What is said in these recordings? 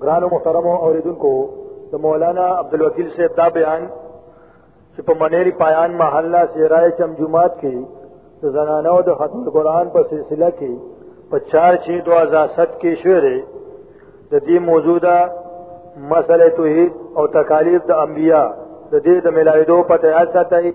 ګرانو محترمو اوریدونکو د مولانا عبدالوکیل صاحب دا بیان چې په منېری پایان محله سیرای چم جمعات کې د زنانو د ختم قرآن په سلسله کې په 4 6 2007 کې شوې ده د دې موجوده مسله توحید او تکالیف د انبیا د دې د ملایدو په تیار ساتي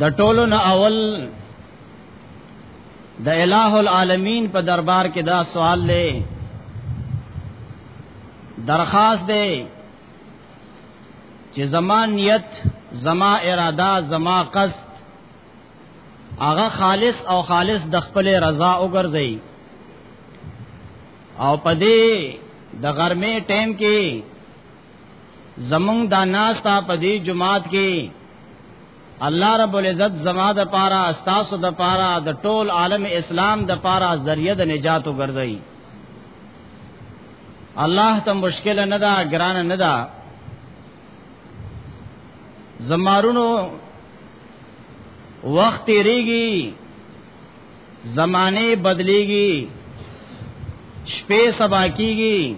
د ټولو نه اول د الہ العالمین په دربار کې دا سوال لې درخواست دی چې زما نیت زما اراده زما قصد هغه خالص او خالص د خپل رضا وګرځي او پدې د غرمې ټیم کې زمونږ دا ناستا په دې جماعت کې الله رب العزت زما د پاره استاسو د پاره د ټول عالم اسلام د پاره ذریعہ د نجات وګرځي الله ته مشکل نه دا ګران نه دا زمارونو وخت تیریږي زمانه بدلیږي شپې سبا کیږي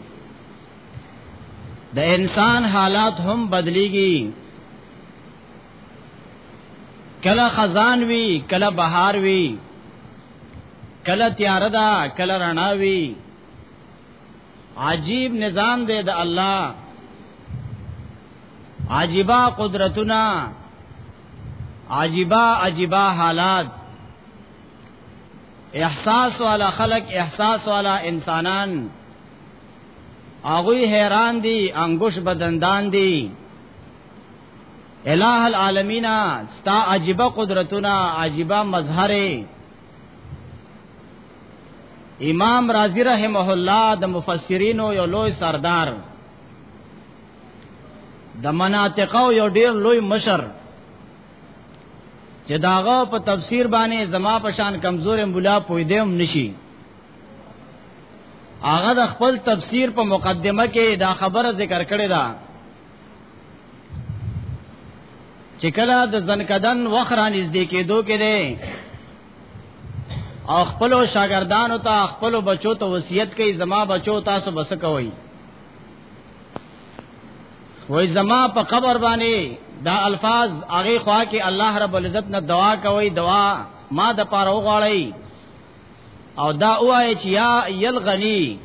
د انسان حالات هم بدليږي کله خزان وی کله بهار وی کله تیار ده کله رڼا وی عجیب نظام دی د الله عجیبا قدرتنا عجیبا عجیبا حالات احساس والا خلق احساس والا انسانان هغه حیران دي انګوش بدندان دي الہ العالمین ستا عجیب قدرتونه عجیب مظهر امام رازی رحمه الله د مفسرینو یو لوی سردار د مناطقو یو ډیر لوی مشر چې داغه په تفسیر باندې زما پشان کمزور مولا پوی دیم نشي هغه د خپل تفسیر په مقدمه کې دا خبره ذکر کړې ده چې کله د زنکدن وخران نږدې کېدو کې ده او خپل شاګردانو ته خپل بچو ته وصیت کوي زما بچو تاسو بس کوي وای زما په قبر باندې دا الفاظ هغه خوا کې الله رب العزت نه دعا کوي دعا ما د پاره وغواړي او دا وای چې یا یل غنی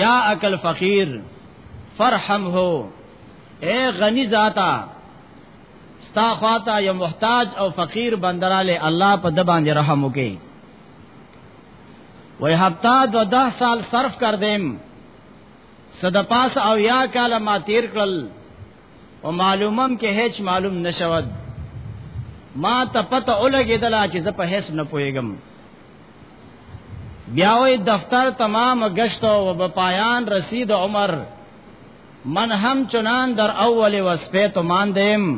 جاءک الفقیر فرحمه اے غنی ذاتا ستا خواتا یا محتاج او فقیر بندراله الله په د باندې رحم وکي وای هفتا دو ده سال صرف کر دیم صد پاس او یا کال ما تیر کړل او معلومم کې هیڅ معلوم نشود ما ته پته اولګېدل چې زه په هیڅ نه پويګم بیا وې دفتر تمام گشت او په پایان رسید عمر من هم چنان در اول وسپه تو مان دیم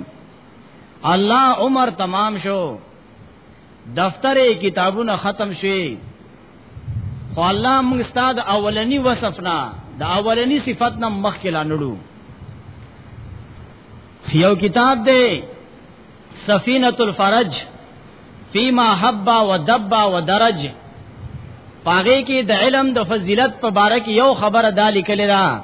الله عمر تمام شو دفتر کتابونه ختم شوي خو الله موږ ستاد اولنی وصف نه د اولنی صفت نه مخکې لا نړو یو کتاب دی سفینه الفرج فیما حبا و دبا و درج پاغه کې د علم د فضیلت په باره کې یو خبره دالی کړي را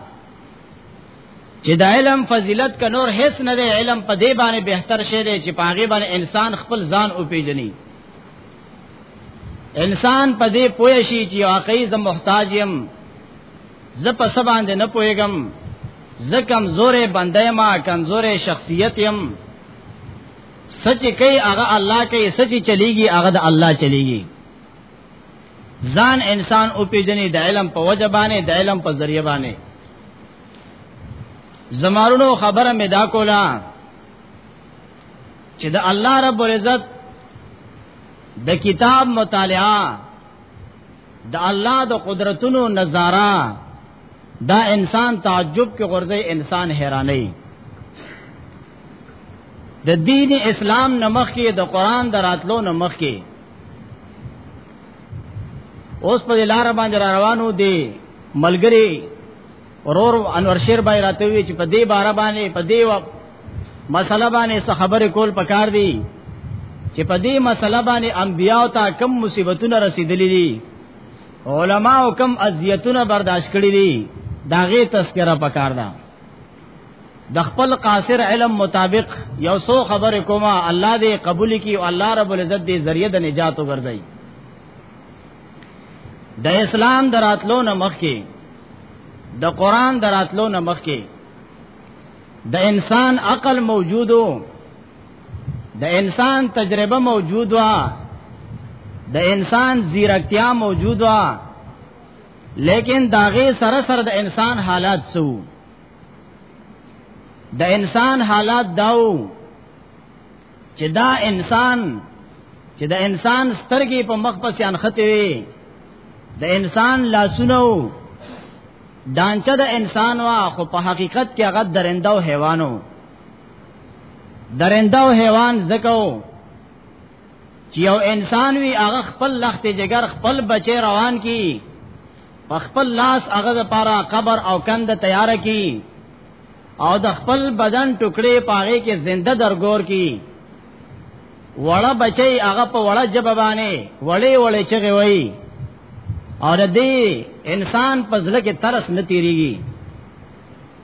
چې د علم فضیلت ک نور هیڅ نه دی علم په دې باندې بهتر شی دی چې پاغه باندې انسان خپل ځان او پیژني انسان په دې پوه شي چې واقعي زه محتاج یم زه په سبا باندې نه پوهېږم زه کمزورې بندې ما کمزورې شخصیت یم سچ کوي هغه الله کوي سچ چلیږي هغه د الله چلیږي ځان انسان او پیجنې د علم په وجه باندې د علم په ذریعہ باندې زمارونو خبره مې دا کولا چې د الله رب العزت د کتاب مطالعه د الله د قدرتونو نظاره دا انسان تعجب کې غورځي انسان حیراني د دین اسلام نمخ کې د قران دراتلو نمخ کې اوس په لار باندې را روانو دي ملګری ورور انور شیر بای راته وی چې په دې بار باندې په دې مسله باندې څه خبرې کول پکار دي چې په دې مسله باندې انبیاو ته کم مصیبتونه رسیدلې دي علماو کم اذیتونه برداشت کړې دي داغه تذکرہ پکار ده دا د خپل قاصر علم مطابق یو سو خبر کوما الله دې قبول کی او الله رب العزت دې ذریعہ د نجات وګرځي د اسلام دراتلو نه مخکي د قران دراتلو نه مخکي د انسان عقل موجودو د انسان تجربه موجود وا د انسان زیرکتیا موجود وا لیکن داغه سره سره د انسان حالات سوو د انسان حالات داو چې دا انسان چې د انسان سترګې په مخ پسې انخته وي د انسان لاسونه دانچه د انسان وا خو په حقیقت کې هغه درنده او حیوانو درنده او حیوان زکو چې یو انسان وی هغه خپل لخت جګر خپل بچی روان کی په خپل لاس هغه د پاره قبر او کند تیار کی او د خپل بدن ټوکړې پاره کې زنده درګور کی وړه بچي هغه په وړه جبه باندې وړې وړې چغه وای او د دې انسان په ځل کې ترس نه تیریږي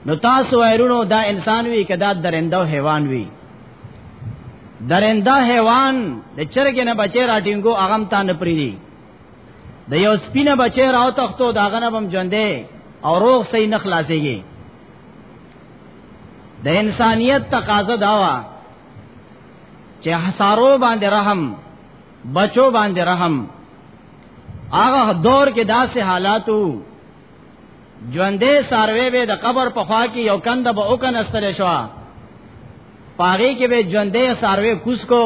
نو تاسو وایرونو دا انسان وی کدا درنده او حیوان وی درنده حیوان د چرګ نه بچی راټینګو اغم تا نه پریدي د یو سپینه بچی راو تختو دا غنه بم ژوندې او روغ صحیح نه خلاصيږي د انسانيت تقاضا داوا چې حسارو باندې رحم بچو باندې رحم هغه دور کې داسې حالاتو ژوندې ساروي به د قبر په خوا کې یو کند به او کنستل شو پاغي کې به ژوندې ساروي کوس کو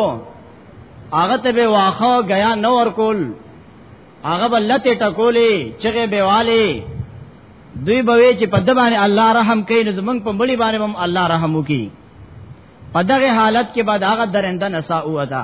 هغه ته به واخه غیا نور کول هغه به لته ټکولې چغه به والي دوی به چې په د باندې الله رحم کوي نو زمونږ په مړي باندې هم الله رحم وکي په دغه حالت کې بعد هغه درنده نساء وتا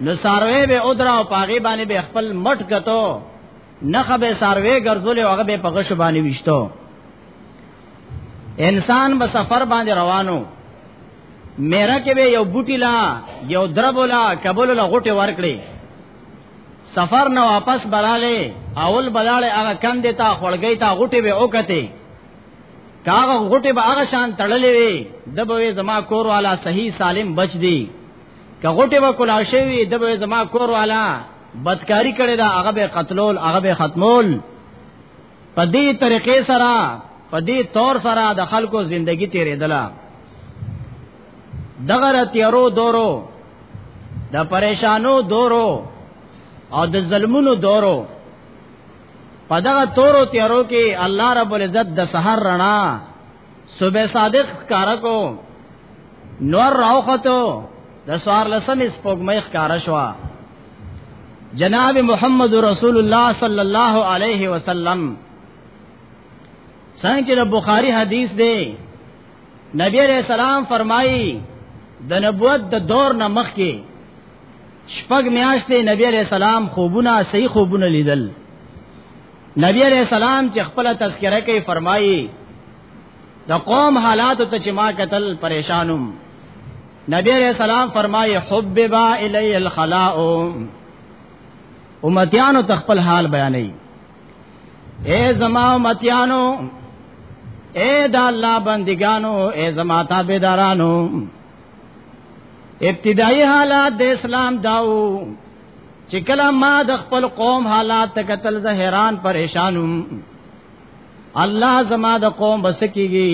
نو ساروی به او درا او پاغي باندې به خپل مټ کتو نخه به ساروی ګرځول او هغه به په غش باندې وشتو انسان به سفر باندې روانو میرا کې به یو بوټی لا یو دربولا کبل لا غټه ورکړي سفر نه واپس براله اول بلاله هغه کندې تا خړګي تا غټه به اوکته کاغه غټه به هغه شان تړلې وي د به زما کور والا صحیح سالم بچ دی که غټه و کلا شوی د به زما کور والا بدکاری کړي دا هغه به قتلول هغه به ختمول په دې طریقې سره په دې تور سره د خلکو ژوندۍ تیرې دلا دغه رتیرو دورو د پریشانو دورو او د ظلمونو دورو په دغه تورو تیارو کې الله رب العزت د سحر رڼا صبح صادق کارا کو نور راوختو د سوار لسم سپوږمۍ ښکارا شو جناب محمد رسول الله صلی الله علیه وسلم څنګه د بخاری حدیث دی نبی علیہ السلام فرمایي د نبوت د دور نه مخکې شپږ میاشتې نبی علیہ السلام خوبونه صحیح خوبونه لیدل نبی علیہ السلام چې خپل تذکرہ کوي فرمایي د قوم حالات ته چې ما قتل پریشانم نبی علیہ السلام فرمایي حببا الی الخلاء امتیانو تخپل حال بیانې اے زما امتیانو اے دا الله بندگانو اے زما تابعدارانو ابتدایي حالات د اسلام داو چې کله ما د خپل قوم حالات ته قتل زه حیران پریشانم الله زما د قوم بس کیږي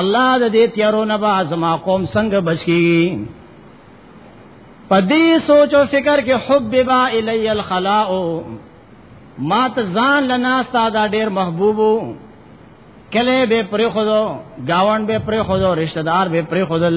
الله د دې تیارو نه با زما قوم څنګه بچ کیږي پدې سوچ او فکر کې حب با الی الخلاء ما ته ځان لنا ساده ډیر محبوبو کله به پرې خودو گاون به پرې خودو رشتہ دار به پرې خودل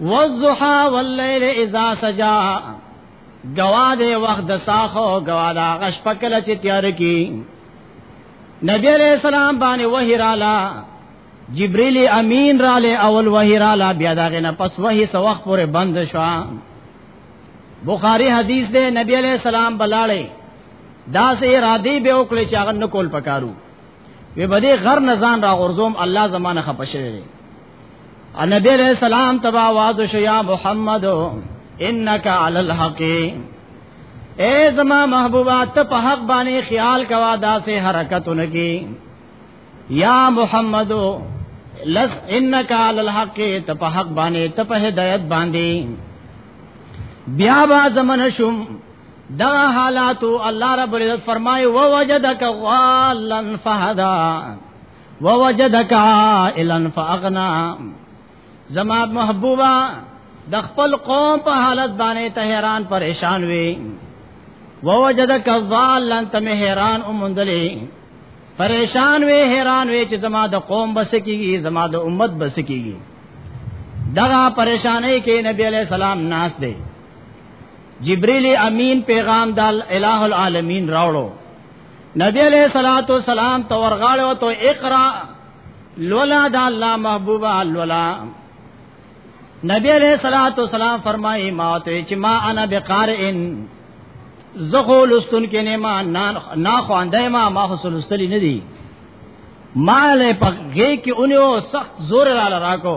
والضحى والليل اذا سجا گوا دے وقت د ساخو گوا دا غش پکل چې تیار کی نبی علیہ السلام باندې وحی رالا جبرئیل امین راله اول وحی رالا بیا داغه نه پس وحی سو وخت پورې بند شو بخاری حدیث دے نبی علیہ السلام بلاړې دا سه را دی به وکړي چې هغه نکول پکارو وی بده غر نزان را غرزوم الله زمانه خپشه دی ان نبی علیہ السلام تبا आवाज شو یا محمد انک علی الحق اے زما محبوبا ته په حق باندې خیال کوا داسې حرکتونه کی یا محمد لس انک علی الحق ته په حق باندې ته په هدایت باندې بیا با زمن شوم دا حالات الله رب العزت فرمای او وجدک غالن فهدا ووجدک عائلا فاغنا زما محبوبا د خپل قوم په حالت باندې ته حیران پریشان وي ووجدک ظالن تم حیران او مندلې پریشان وي حیران وي چې زما د قوم بس کیږي زما د امت بس کیږي دغه پریشانې کې نبی علی سلام ناس دی جبريل امين پیغام د الہ العالمین راوړو نبی علیہ الصلات والسلام تو ورغاړو تو اقرا لولا د الله محبوبا لولا نبی علیہ الصلات والسلام فرمایي ما ته چې ما انا بقارئن زغو لستون کې نه ما نا خواندای ما ما حصول استلی نه دی مال په غې کې اونیو سخت زور را لراکو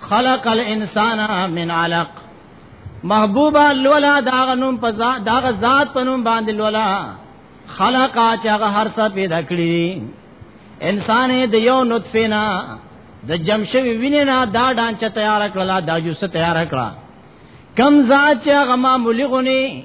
خلق الانسان من علق محبوبا لولا داغه نوم په ذات داغه ذات په نوم باندې لولا خلق چې هغه هر څه پیدا کړی انسان د یو نطفه نه د جمشوی وینې نه دا ډانچه تیار کړلا دا جوسه تیار کړلا کم ذات چې هغه معمولی غونی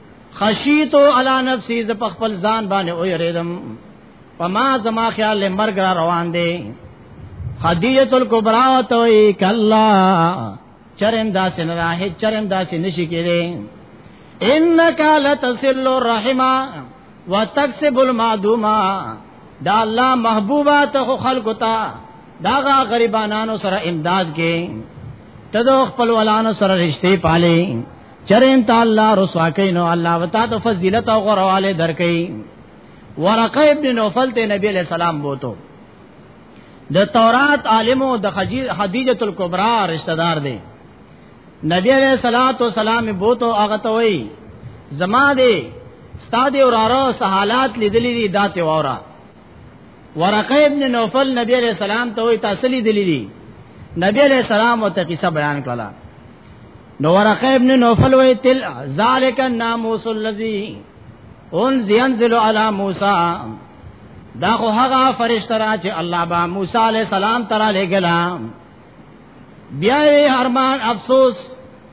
خشیتو علی نفسی ز په خپل ځان باندې او یریدم پما زما خیال له مرګ را روان دی خدیجه الکبرا توئی کلا چرم داس نه راه چرم داس نشی کړي انک لتصل الرحما وتکسب المعدوما دا الله محبوبا ته خلق تا داغه غریبانو سره امداد کې تدو خپل ولانو سره رشتہ پالي چرین ته الله رسوا کین او الله وتا ته فضیلت او غرواله درکې ورقه ابن نوفل ته نبی علیہ السلام بوته د تورات عالمو د خدیجه الکبرى رشتہ دار دی نبی علیہ الصلات والسلام بوته هغه ته وای زما دی استاد اور ارا سہالات لیدلی دی دات اورا ورقه ابن نوفل نبی علیہ السلام ته وای تاسو لیدلی دی نبی علیہ السلام او ته قصه بیان کړه نو ورقه ابن نوفل وی تل ذالک الناموس الذی اون زینزل علی موسی دا خو هغه فرشتہ را چې الله با موسی علی السلام ترا لګلا بیا یې هرمان افسوس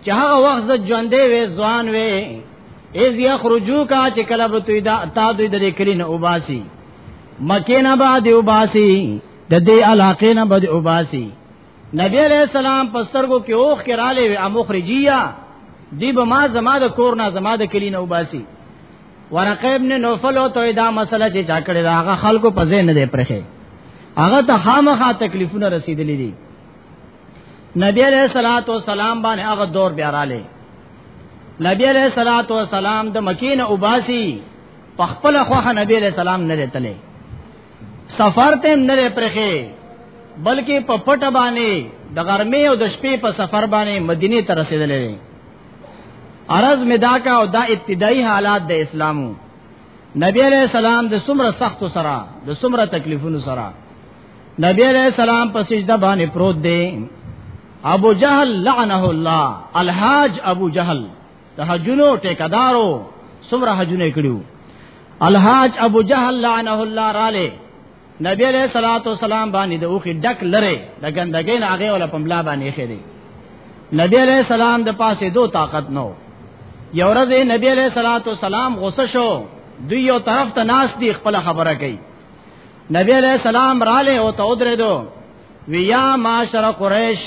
چې هغه وخت ز ژوندې وې ځوان وې از یخرجو کا چې کله به توی دا تا دوی د کلی نه وباسي مکه نه بعد وباسي د دې علاقې نه بعد وباسي نبی علیہ السلام پسترګو کې اوخ کې را لې ا مخرجیا دی به ما زما د کور نه زما د کلی نه وباسي ورقه ابن نوفل او ته دا مسله چې چا کړی دا هغه خلکو په ځین نه دی پرخه هغه ته خامخا تکلیفونه رسیدلې دي نبی علیہ الصلوۃ والسلام باندې هغه دور بیا را لې نبی علیہ الصلوۃ والسلام د مکینه وباسي په خپل خوخه نبی علیہ السلام نه لتلې سفر ته نه لري پرخه بلکې په پټه باندې د غرمې او د شپې په سفر باندې مدینه ته رسیدلې عرض مدا کا او دا ابتدایي حالات د اسلامو نبی علیہ السلام د سمره سخت سره د سمره تکلیفونو سره نبی علیہ السلام په سجده باندې پروت دی ابو جهل لعنه الله الحاج ابو جهل د حجونو ټیکدارو سمره حجونه کړیو الحاج ابو جهل لعنه الله رااله نبی علیہ الصلوۃ والسلام باندې د اوخي ډک لره د ګندګین هغه ولا پملا باندې خېری نبی علیہ السلام د پاسه دو طاقت نو یو ورځ نبی علیہ الصلوۃ والسلام غوسه شو دوی یو طرف ته ناس دی خپل خبره کوي نبی علیہ السلام رااله او ته درې دو ویا معاشر قریش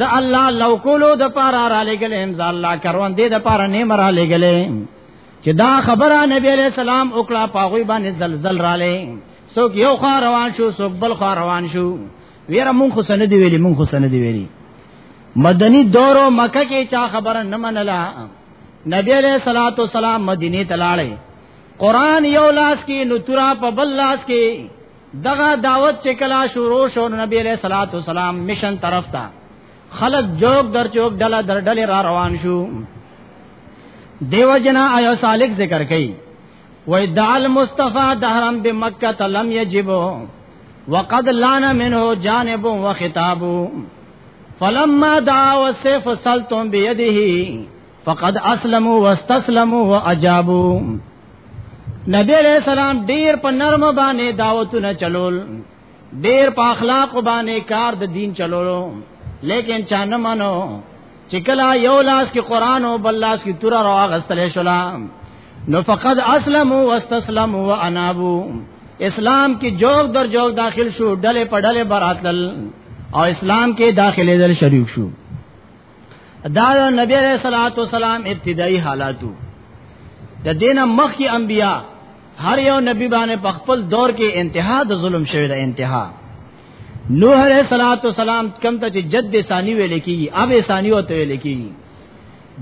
ز الله لو کولو د پارا را لګلې هم ز الله کروان دې د پارا نه مرا لګلې چې دا خبره نبی علیہ السلام وکړه پاغوی باندې زلزل را لې څوک یو خوا روان شو څوک بل خوا روان شو ویره مونږ خو سن دی ویلي مونږ خو سن دی ویلي مدنی دور او مکه کې چا خبره نه منله نبی علیہ الصلوۃ والسلام مدینه ته لاړې قران یو لاس کې نو ترا په بل لاس کې دغه دعوت چې کلا شروع شو نبی علیہ الصلوۃ والسلام مشن طرف ته خلق جوګ در چوک ډله در ډله را روان شو دیو جنا ایو سالک ذکر کئ وای دال مصطفی دهرم بمکه تلم یجب وقد لان منه جانب وخطاب فلما دعا والسيف سلطم بيده فقد اسلموا واستسلموا واجابوا نبی علیہ السلام ډیر په نرم باندې دعوتونه چلول ډیر په اخلاق باندې کار د دین چلولو لیکن چا نه منو چې کله یو لاس کې قران او بل لاس کې تور را غستل شولا نو فقد اسلموا واستسلموا وانابوا اسلام کې جوګ در جوګ داخل شو ډلې په ډلې براتل او اسلام کې داخلي دل شریک شو دا نبی علیہ الصلوۃ والسلام ابتدایي حالاتو د دینه مخ کی انبیا هر یو نبی باندې په خپل دور کې انتها د ظلم شوی د انتها نوح علیہ الصلوۃ والسلام کم ته جد ثانی ویل کیږي اب ثانی او ته ویل کیږي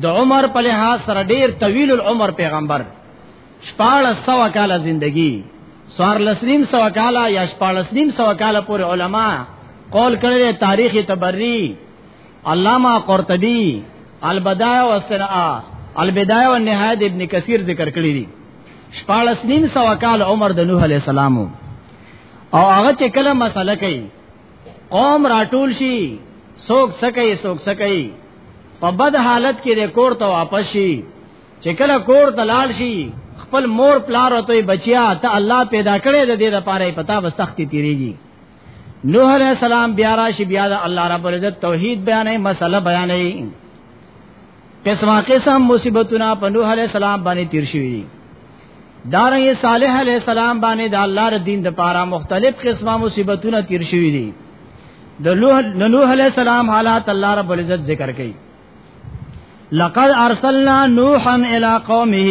د عمر په لحاظ سره ډیر طویل العمر پیغمبر شپاړس سو کاله زندگی سوار لسنیم سو کاله یا شپاړس نیم سو کاله پورې علما قول کړی تاریخ تبری علامہ قرطبی البدایع والسناء البدایع والنهایه د ابن کثیر ذکر کړی دی شپارس نیم سو کال عمر د نوح علی السلام او هغه چې کله مسله کوي قوم راټول شي سوک سکي سوک سکي په بد حالت کې د کور ته واپس شي چې کله کور ته لاړ شي خپل مور پلار او ته بچیا ته الله پیدا کړی د دې لپاره پتا به سختی تیریږي نوح علیہ السلام بیا راشي بیا د الله رب العزت توحید بیانې مسله بیانې قسمه قسم مصیبتونه په نوح علیہ السلام باندې تیر شوي دي دارنګ صالح علیہ السلام باندې د الله ر دین د پاره مختلف قسمه مصیبتونه تیر شوی دي د نوح علیہ السلام حالات الله رب العزت ذکر کړي لقد ارسلنا نوحا الى قومه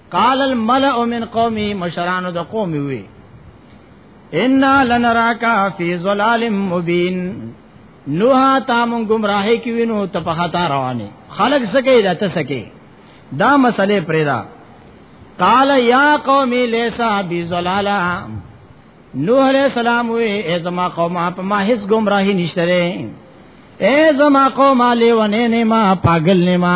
قال الملأ من قومي مشران د قوم وی ان لنراک فی ظلال مبین نوح تام گمراهی کی وینو ته په خطا روانه خلق سکه دا ته سکه دا مسئله پرېدا قال یا قومی لیسا بی ظلالا نوح علیہ السلام وی ای زما قوم په ما هیڅ گمراهی نشته ای زما قوم علی ونه نه ما پاگل نه ما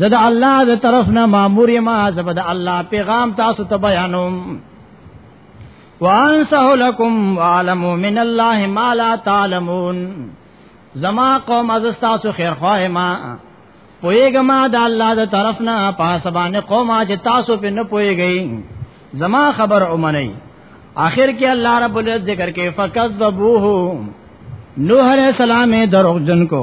زه د الله د طرف نه مامور یم زه به د الله پیغام تاسو ته بیانوم وانسه لکم وعلم من الله ما لا تعلمون زما قوم از تاسو خیر خواه ما پویګه ما د الله د طرف نه پاسبان قوم اج تاسو په نه پویګی زما خبر اومنی آخر کې الله رب العزت ذکر کې فکذبوه نوح علیہ السلام دروغ جن کو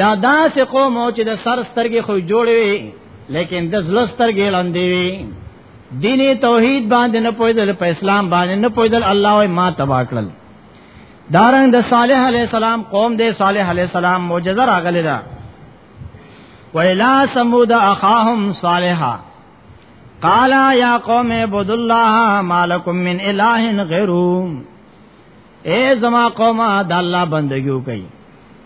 دا داسې قوم چې د سر سترګې خو جوړې وي لیکن د زړه سترګې لاندې وي دین توحید باندې نه پوهیدل په اسلام باندې نه پوهیدل الله او ما تبا کړل دارنګ د صالح علی السلام قوم د صالح علی السلام معجزه راغلی ده ویلا سمود اخاهم صالحا قال یا قوم عبد الله مالکم من اله غیره اے زما قومه د الله بندگی وکړئ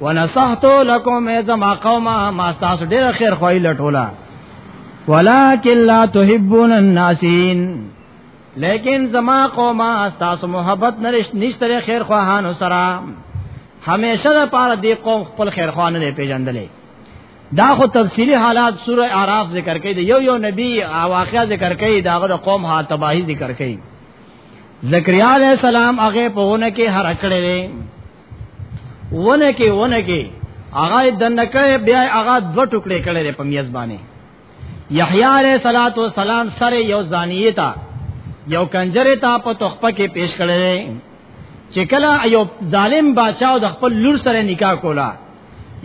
ونصحت لكم اذا ما قوم ما تاسو ډیر خیر خوای لټولا ولكن لا تحبون الناسين لیکن زما قوم تاسو محبت نرش نشتره خیر خواهانو سره همیشه د پاره دی قوم خپل خیر خوانه نه پیژندلې دا خو تفصیلی حالات سوره اعراف ذکر کړي دی یو یو نبی واقعا ذکر کړي داغه قوم ها تباہی ذکر کړي زکریا علیہ السلام هغه په ونه کې هر کړي ونه کې ونه کې هغه دنکړې بیا هغه دو ټوکړې کړې په میز باندې یحیی علیہ الصلات والسلام سره یو زانیه تا یو کنجره تا په تخپه کې پیش کړې چې کله یو ظالم بادشاہ د خپل لور سره نکاح کولا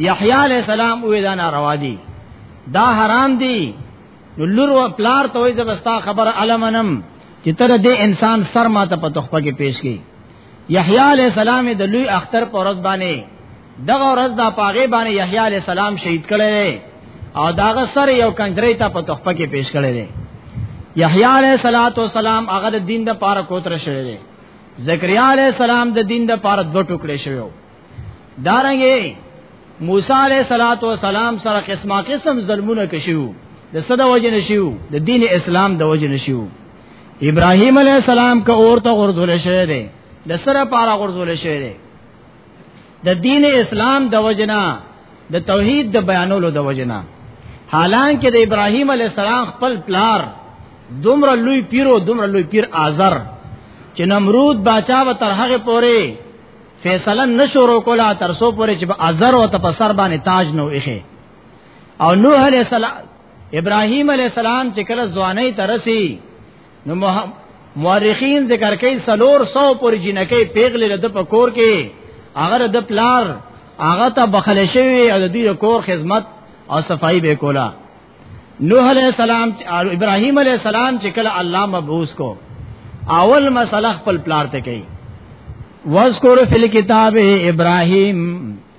یحیی علیہ السلام وې دا ناروا دي دا حرام دي نو لور و پلار ته وې زبستا خبر علمنم چې تر دې انسان سر ماته په تخپه کې پیش کړي یحیی علیہ السلام د لوی اختر پر ورځ باندې دغه ورځ دا پاغه باندې یحیی علیہ السلام شهید کړي او داغه سر یو کنجری ته په تحفه کې پیش کړي دي یحیی علیہ الصلات والسلام هغه د دین د پاره کوتره شوی دی زکریا علیہ السلام د دین د پاره دوه ټوکړي شوی دارنګي موسی علیہ الصلات والسلام سره قسمه قسم ظلمونه کشیو د صد وجه نشیو د دین اسلام د وجه نشیو ابراهيم عليه السلام که اور ته غرزول شوی دی د سره پارا غرزول شوی دی د دین اسلام د وجنا د توحید د بیانولو د وجنا حالانکه د ابراهیم علی السلام خپل پلار دومره لوی پیرو دومره لوی پیر آزر چې نمرود باچا و تر هغه پورې فیصله نشورو کولا تر سو پورې چې آزر او تپسر باندې تاج نو اخی او نوح علی السلام ابراهيم عليه السلام چې کله ځواني ترسي نو مورخین ذکر کوي سلور سو پر جنکې پیغلې د پکور کې هغه د پلار هغه ته بخل شوی او د دې کور خدمت او صفائی به کولا نوح علیہ السلام او ابراهیم علیہ السلام چې کله الله مبعوث کو اول مسله خپل پلار ته کوي واذکر فی الكتاب ابراهیم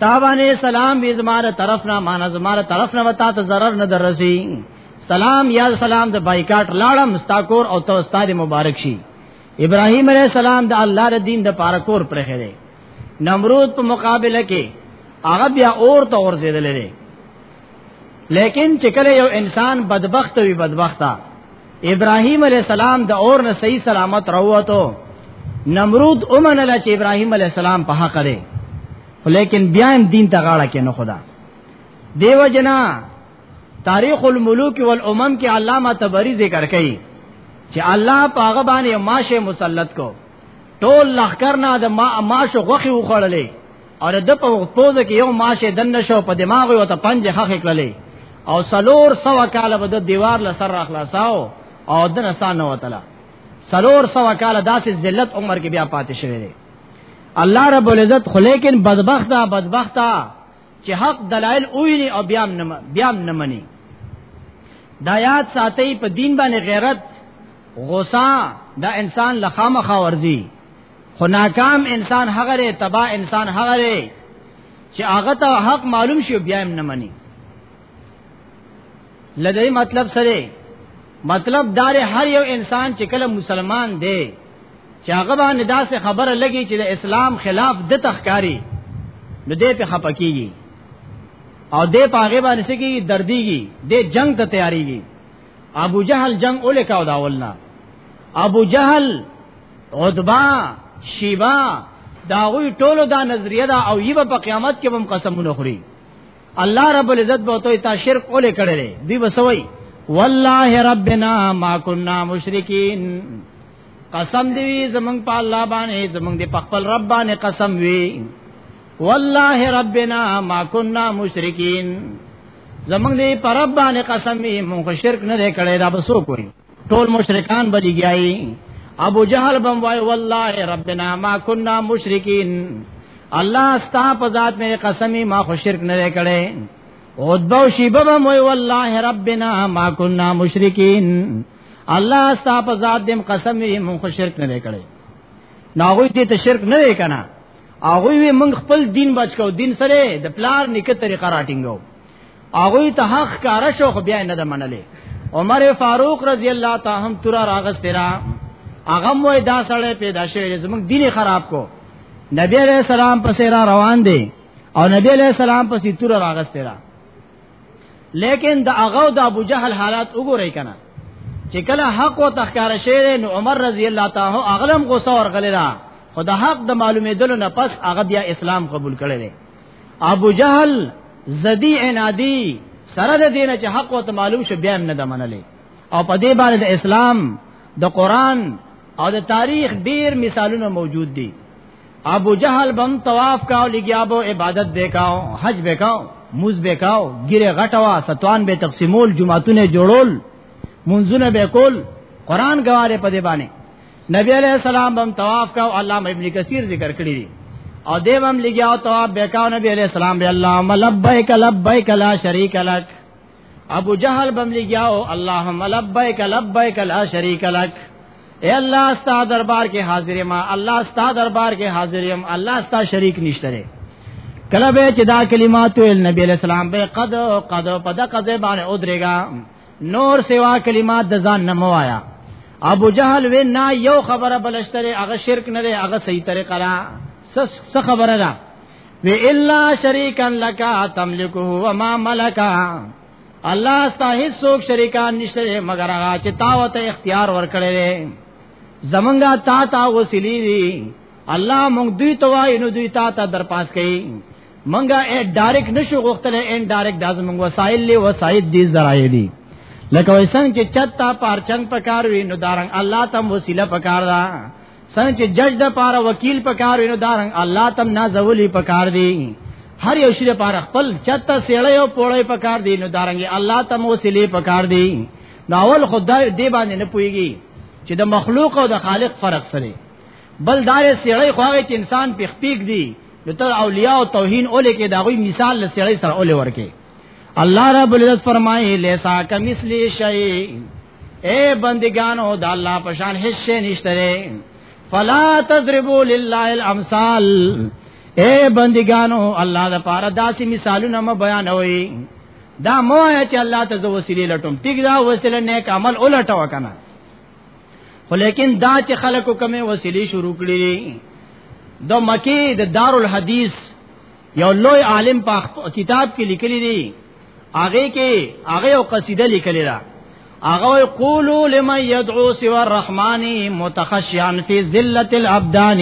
تابانه سلام به زماره طرف نه مان زماره طرف نه وتا ته zarar نه درسي سلام یا سلام د بایکاټ لاړم مستاکور او تو استاد مبارک شي ابراهيم عليه السلام د الله د دین د پاره کور پرې خره نمرود په مقابله کې هغه بیا اور ته اور زیدلې لیکن چې کله یو انسان بدبخت وي بدبخته ابراهيم عليه السلام د اور نه صحیح سلامت راوته نمرود اومن له چې ابراهيم عليه السلام په حق دی لیکن بیا هم دین ته غاړه کې نه خدا دیو جنا تاریخ الملوک والامم کې علامه تبری ذکر کړي چې الله پاغه باندې ماشه مسلط کو ټول لخر نه د ما ماشه غوخي وخړلې او د په پوز کې یو ماشه دنه شو په دماغ یو ته پنځه خخ کړلې او سلور سو کال به د دیوار له سر اخلاصاو او د نسان نو تعالی سلور سو کال داسې ذلت عمر کې بیا پاتې شوی دی الله رب العزت خو لیکن بدبخته بدبخته چې حق دلایل اویني او بیا نه بیا نه مني دا یاد ساتي په دین باندې غیرت غوسه دا انسان لخامخه ورزي خو ناکام انسان هغه لري تبا انسان هغه لري چې هغه ته حق معلوم شي بیا هم نه مني لدی مطلب سره مطلب دار هر یو انسان چې کله مسلمان دی چې هغه باندې داسې خبره لګي چې د اسلام خلاف د تخکاری نو دې په خپکیږي او دې پاغه باندې سګي درديږي دې جنگ ته تیاریږي ابو جهل جنگ اولې کاو داولنا ابو جهل عتبہ شیبا دا غوی ټولو دا نظریه دا او یبه په قیامت کې هم قسمونه خوري الله رب العزت به ته تا شرک اولې کړلې دی وسوي والله ربنا ما كنا مشرکین قسم دی زمنګ په الله باندې زمنګ دی په خپل رب باندې قسم وی والله ربنا ما كنا مشرکین زمنګ دی په رب باندې قسم وی مونږ شرک نه کړی دا بسو کوي ټول مشرکان بلیګیای ابو جهل بم وای والله ربنا ما كنا مشرکین الله استا په ذات مې قسمی ما خو شرک نه کړي او دو شیبه بم وای والله ربنا ما كنا مشرکین الله استا په ذات دې قسم یې مون خو شرک نه کړي ناغوی دې ته شرک نه وکنا هغه وی موږ خپل دین بچ کو دین سره د پلار نکته طریقه راټینګو هغه ته حق کار شو خو بیا نه منلې عمر فاروق رضی الله تعالی هم تر راغست را هغه وای دا سړی پیدا شوی زموږ دین خراب کو نبی علیہ السلام پسې را روان دي او نبی علیہ السلام پسې تور راغست را لیکن د هغه د ابو جهل حالات وګورئ کنه چې کله حق او تخکار شعر نو عمر رضی الله تعالی اغلم غوسه ورغلی را خو د حق د معلومېدلو نه پس هغه بیا اسلام قبول کړی ابو جهل زدی عنادی سره د دینه چې حق او معلوم شو بیا هم نه دمنلې او په دې باندې د اسلام د قران او د تاریخ ډیر مثالونه موجود دي ابو جهل بم طواف کاو لګیا بو عبادت وکاو حج وکاو موز وکاو ګیره غټوا ستوان به تقسیمول جمعتونه جوړول منځونه به کول قران گواهه په دې باندې نبی علیہ السلام بم طواف کا او علامہ ابن کثیر ذکر کړی دی او دیو هم لګیاو طواف بیکاو نبی علیہ السلام بی اللهم لبیک لبیک لا شریک لک ابو جہل بم لګیاو اللهم لبیک لبیک لا شریک لک اے اللہ استا دربار کې حاضر ما اللہ استا دربار کې حاضر یم اللہ استا شریک نشته کله به چې دا کلمات نبی علیہ السلام به قد قد پد قد باندې ودرېګا نور سوا کلمات د ځان نه موایا ابو جهل و نه یو خبره بلشتره هغه شرک نه دی هغه صحیح طریقه را څه خبره را و الا شریکا لک تملکه و ما ملکا الله ستا هیڅ څوک شریکان نشته مگر هغه چې تا وته اختیار ورکړي دي زمونږه تا تا وسیلی دي الله مونږ دوی توای نو دوی تا ته درپاس کړي منګه اې ډایرک نشو غوښتل ان ډایرک د ازمن وسایل له وسایل دي ذرایع دي لکه وای څنګه چې چتا پارچنګ پکار وي نو دارنګ الله تم وسیله پکار دا څنګه چې جج د پاره وکیل پکار وي نو دارنګ الله تم نازولی پکار دی هر یو شی لپاره خپل چتا سیړې او پوړې پکار دی نو دارنګ الله تم وسیله پکار دی ناول خدای دې باندې نه پويږي چې د مخلوق او د خالق فرق سره بل دار سړی خو هغه چې انسان په خپیګ دی نو تر اولیاء او توهین اولې کې دا غوي مثال له سړی سره اولې ورکه الله رب العزت فرمایي لیسا کمثلی شیء اے بندگانو د الله په شان هیڅ شی نشته فلا تضربوا لله الامثال اے بندگانو الله د پاره داسې مثالونه م بیانوي دا مو چې الله ته زو وسیله لټوم ټیک دا وسیله نیک عمل ولټو کنه ولیکن دا چې خلکو کمه وسیلې شروع کړې د مکی د دارالحدیث یو لوی عالم په کتاب کې لیکلی دی هغه کې هغه یو قصیده لیکلی ده هغه قولو لمن يدعو سوى الرحمن متخشعا في ذلة الابدان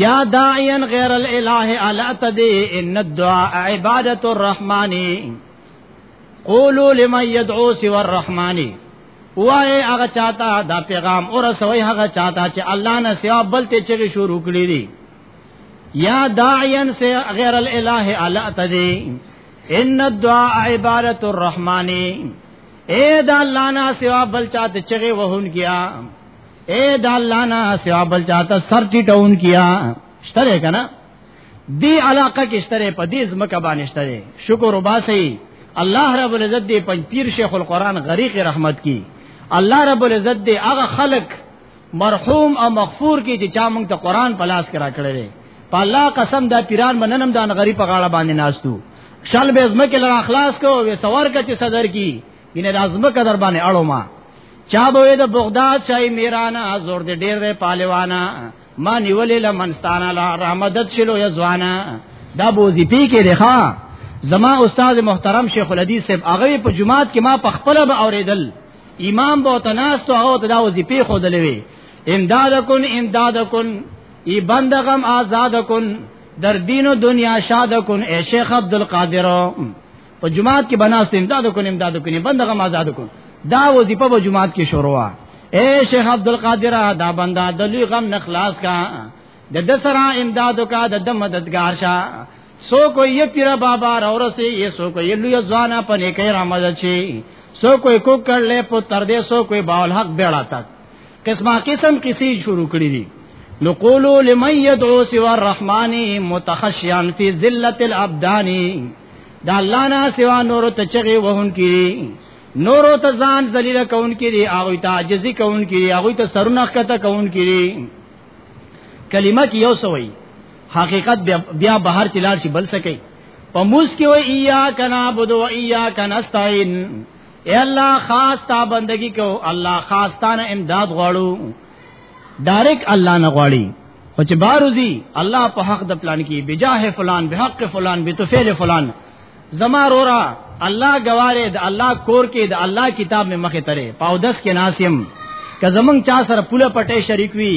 یا داعیا غیر الاله الا تدی ان الدعاء عبادت الرحمن قولوا لمن يدعو سوى الرحمن وای هغه چاته دا پیغام اور سوی هغه چاته چې الله نه سوا بل ته چغي شروع کړی دي یا داعین سے غیر الالہ الا تدی ان الدعاء عبارت الرحمن اے دا الله نه سوا بل چاته چغي وهون کیا اے دا الله نه سوا بل چاته سر ټیټون کیا شتره کنا دی علاقه کې شته په دې زمکه باندې شته شکر وباسي الله رب العزت دې پنځ پیر شیخ القرآن غریق رحمت کی الله رب العزت دې هغه خلق مرحوم او مغفور کی چې چا مونږ ته قرآن پلاس کرا کړی په الله قسم دا پیران مننم دا غریب په غاړه باندې ناستو شل به زمکه لرا اخلاص کو وې سوار کا چې صدر کی ینه لازمه قدر باندې اړو ما چا به د بغداد شای میرانا زور دې ډېر پالوانا ما نیولې لمنستانه لا را مدد شلو یا ځوانا دا بوزي پی کې دی ښا زما استاد محترم شیخ الحدیث صاحب هغه په جمعات کې ما په خپل به اوریدل امام به تناس ته هغه دا وظیفه خو دلوي امداد کن امداد کن ای بندغم آزاد کن در دین و دنیا شاد کن اے شیخ عبدالقادر په جماعت کې بناست امداد کو امداد کو بندغه آزاد کو دا وظیفه په جماعت کې شروع وا اے شیخ عبد القادر دا بندا د لوی غم نه خلاص کا د د سره امداد کا د د مددگار شا سو کوئی یہ پیرا بابا اور سے یہ سو کوئی یہ لوی ځوانه پنه کې را مدد شي سو کوئی کو کړ لې په تر دې سو کوئی باول حق بیړا تک قسمه قسم کسی شروع کړی دي نو قولو لمن يدعو سوى الرحمن متخشيا في ذلة الابدان دا الله نه سوا نور ته چغي وهون کړي نور ته ځان ذلیل کون کړي هغه ته عاجزي کون کړي هغه ته سرونه ښکته کون کړي کلمه کې یو سوي حقیقت بیا بهر چلار شي بل سکے په موس کې وای ایا کنا بدو ایا کنا استعين اے الله خاص تا بندگی کو الله خاص تا نه امداد غواړو ډایرک الله نه غواړي او چې باروزی الله په حق د پلان کې بجاه فلان بحق فلان بتفعل فلان زما رورا الله گواره د الله کور کې د الله کتاب می مخه تره پاودس کې ناسیم که زمنګ چا سره پوله پټه شریک وی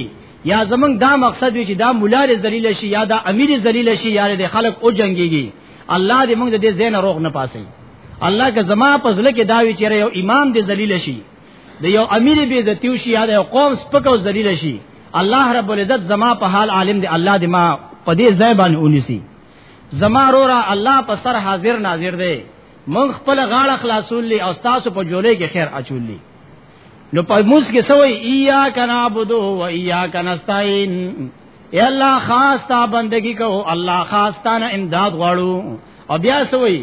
یا زمنګ دا مقصد وی چې دا مولار ذلیل شي یا دا امیر ذلیل شي یا د خلق او جنگيږي الله دې موږ دې زین روغ نه پاسي الله که زما پزله کې داوی چیرې یو امام دې ذلیل شي د یو امیر به د تیو شي یا د قوم سپکو ذلیل شي الله رب العزت زما په حال عالم دې الله دې ما په دې ځای باندې ونیسي زما رورا الله په سر حاضر ناظر دې موږ خپل غاړه خلاصول لي او تاسو په جولې کې خیر اچول لي نو په موس کې سوې ایا کنا عبدو و ایا کنا استعين اے الله خاص تا بندگی کو الله خاص تا نه امداد غواړو او بیا سوئی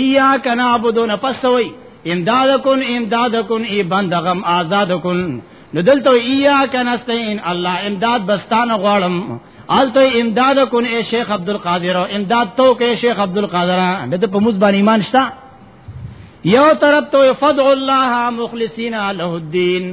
ایا کنا عبدو نه پس سوئی امداد کن امداد کن ای بندغم آزاد کن نو دلته ایا کنا استین الله امداد بستان غواړم آلته امداد کن اے شیخ عبد القادر امداد تو کې شیخ عبد القادر دته په موږ باندې ایمان شتا یو طرف تو فدع الله مخلصین له الدین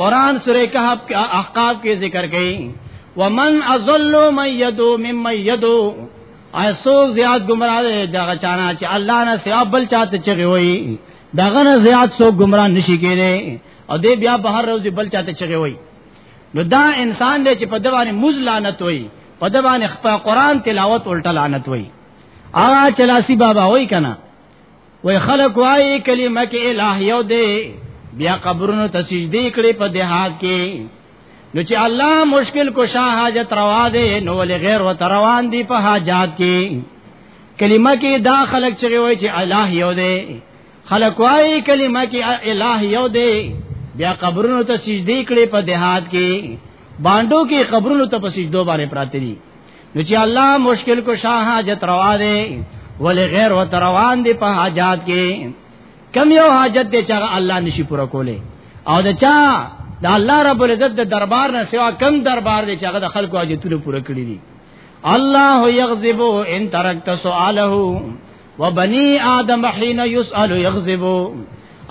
قران سوره کهف کې احقاف کې ذکر کړي ومن اضل من يدو ممن يدو ایسو زیاد گمراه دی دغه چانا چې الله نه سیاب بل چاته چغي وای دغه نه زیاد سو گمراه نشي کېږي او دې بیا بهر روز بل چاته چغي وای نو دا انسان دی چې په دوانه موز لعنت وای په دوانه خپل قران تلاوت الټ لعنت وای آ چلاسی بابا وای کنا وای خلق وای کلمه کې الہ یو دی بیا قبرونو ته سجدي کړې په دهات کې نو چې الله مشکل کو شاه حاجت روا دی نو ول غیر و روان دی په حاجات کې کلمه کې دا خلق چې وای چې الہ یو دی خلق وای کلمه کې الہ یو دی بیا قبرونو ته سجدي کړې په دهات کې باندو کې قبرونو ته په سجدو باندې پراته دي نو چې الله مشکل کو شاه حاجت روا دی ولې غیر و روان دی په حاجات کې کم یو حاجت دی چې الله نشي پوره کوله او دا چا د الله رب العزت د دربار نه سوا کم دربار دی چې هغه د خلکو حاجتونه پوره کړی دي الله یغضب ان ترکت سواله وبني ادم حين يسأل يغضب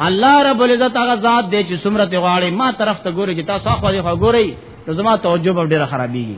الله رب العزت هغه ذات دی چې سمرت غواړي ما طرف ته ګوري چې تاسو خو دې خو ګوري نو زما توجه به ډیره خرابېږي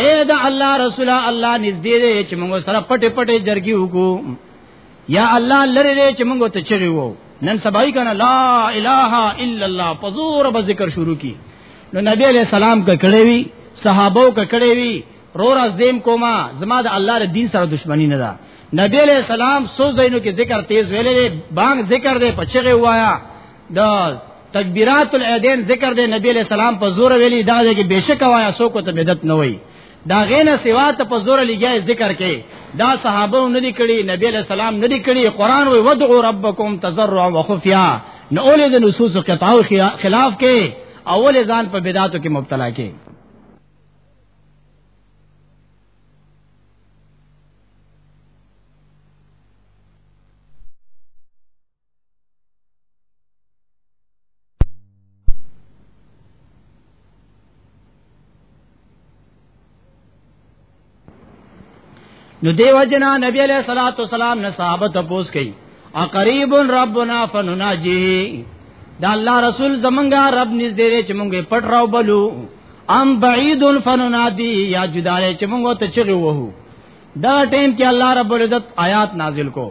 اے دا الله رسول الله نږدې دی چې موږ سره پټه پټه جرګي وکړو یا الله لری دی چې موږ ته چغي وو نن سبای کنه لا اله الا الله پزور به ذکر شروع کی نو نبی علیہ السلام کا کړي وی صحابو کا کړي وی رو راز دیم کوما زما د الله ر دین سره دښمنی نه ده نبی علیہ السلام سو زینو کې ذکر تیز ویلې بانګ ذکر دې پچغه وایا دا تکبیرات العیدین ذکر دی نبی علیہ السلام په زور ویلی دا دی کې بشک وایا سو کو ته بدعت نه وای دا غینه سوا ته په زور لګیا ذکر کې دا صحابه نه دی کړي نبی علیہ السلام نه دی کړي قران وی ودعوا ربکم تضرعا وخفیا نو اولې د نصوص قطعو خلاف کې اول ځان په بدعاتو کې مبتلا کې نو دیو جنا نبی علیہ الصلوۃ والسلام نے صحابہ ته پوس کئ اقریب ربنا فنناجی دا الله رسول زمونږه رب نږدې دی چې مونږه پټ راو بلو ام بعید فننادی یا جداله چې مونږه ته چغي وو دا ټیم کې الله رب العزت آیات نازل کو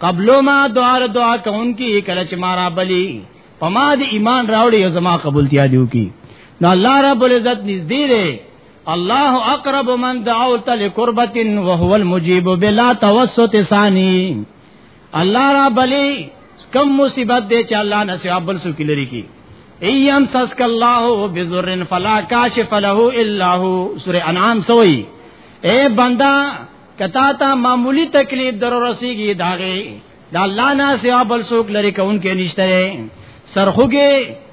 قبلو ما دعا دعا کوونکی کله چې ما را بلی په ما د ایمان راوړي او زما قبولتیا دیو کی نو الله رب العزت نږدې دی الله اقرب من دعوت لقربت وهو المجيب بلا توسط ثاني الله را بلی کم مصیبت دی چې الله نه سیاب بل سو کلری کی ایم سسک الله بذر فلا کاشف له الا هو سورہ انعام سوئی اے بندہ کتا تا معمولی تکلیف در رسیږي داغه دا الله نه سوا بل څوک لري کون کې نشته سرخوږي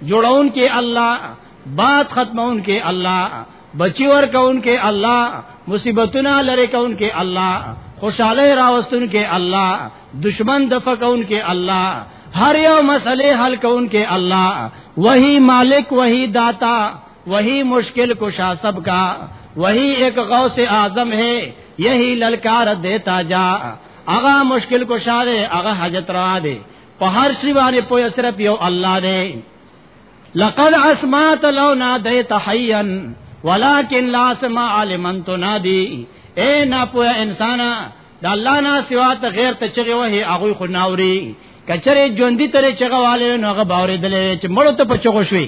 جوړون کې الله بات ختمون کې الله بچی ور کون کې الله مصیبتونه لری کون کې الله خوشاله راوستون کې الله دشمن دفع کون کې الله هر یو مسئله حل کون کې الله وہی مالک وہی داتا وہی مشکل کشا سب کا وہی ایک غوث اعظم ہے یہی للکار دیتا جا اغا مشکل کشا دے اغا حجت را دے په هر شی باندې پوهه صرف یو الله دی لقد اسمعت لو نادیت حیا ولكن لا اسمع لمن تنادي اے نا پوهه انسان دا الله نه سوا ته غیر ته چغه وه هغه خو ناوري کچره ژوندۍ ترې چغه والے نو هغه باورې دلې چې مړ ته پچغو شوي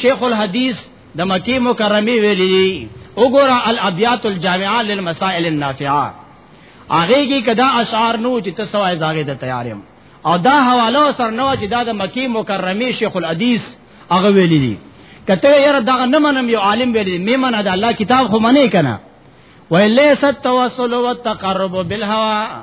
شیخ الحدیث د مکی مکرمه ویلی دی وګوره الابیات الجامعه للمسائل النافعه هغه کې کدا اشعار نو چې تاسو یې زاګه ته تیارم او دا حواله سره نو چې دا د مکی مکرمه شیخ الحدیث هغه ویلی دی کته یره دا نه منم یو عالم ویلی می من دا الله کتاب خو منې کنه ولیس التوسل والتقرب بالهوى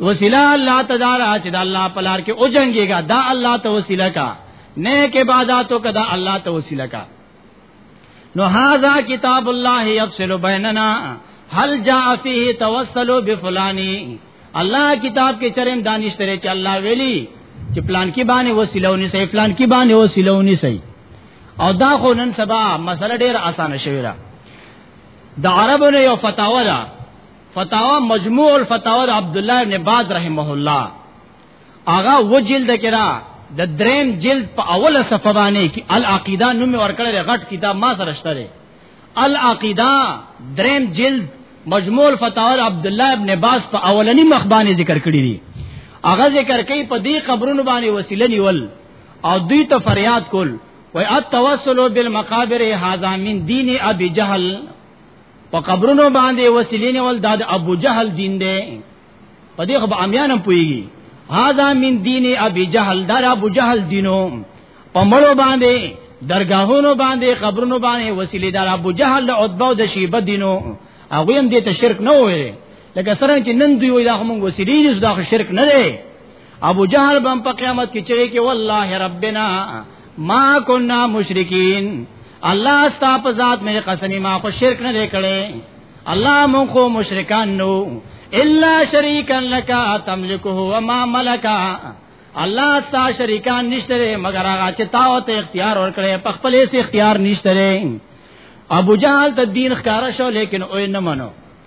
وسیله الله تدارا چې د الله پلار کې او جنگيګا دا الله ته وسیله کا نیک عبادتو کدا الله ته وسیله کا نو هاذا کتاب الله یفصل بیننا هل جاء فيه توسل بفلانی الله کتاب کې چرېم دانش ترې چې الله ویلي چې پلان کې باندې وسیله ونی سي پلان کې باندې وسیله ونی سي او دا خو نن سبا مسله ډېر اسانه شوې ده د عربو نه یو فتاوا ده فتاوا مجموع الفتاوا عبد الله ابن باز رحمه الله اغا وجلد کرا د دریم جلد په اوله صفه باندې کې العقیده نوم ورکړل غټ کتاب ما سره شته دی العقیده دریم جلد مجموع الفتاوی عبد الله ابن باز په اولنی مخ باندې ذکر کړی دی هغه ذکر کوي په دې قبرونو باندې وسیله نیول او دوی ته فریاد کول و التوسل بالمقابر هذا من دین ابي جهل په قبرونو باندې وسیلې نه ول داد ابو جهل دین دی په دې خو به امیانم پويږي هاذا من دین ابي جهل دار ابو جهل دینو په مړو باندې درگاهونو باندې قبرونو باندې وسیلې دار ابو جهل د عتبه د شیبه دینو هغه هم دې ته شرک نه وې لکه سره چې نن دوی وي دا هم وسیلې دې دا شرک نه دی ابو جهل بم په قیامت کې چې کې والله ربنا ما كنا مشرکین الله ستا په ذات مې قسم ما خو شرک نه وکړې الله مون خو مشرکان نو الا شریکا لك تملكه وما ملك الله ستا شریکان نشته مگر هغه چې تا او ته اختیار ورکړې په خپل اختیار نشته ابو جهل د دین ښکارا شو لیکن او نه منو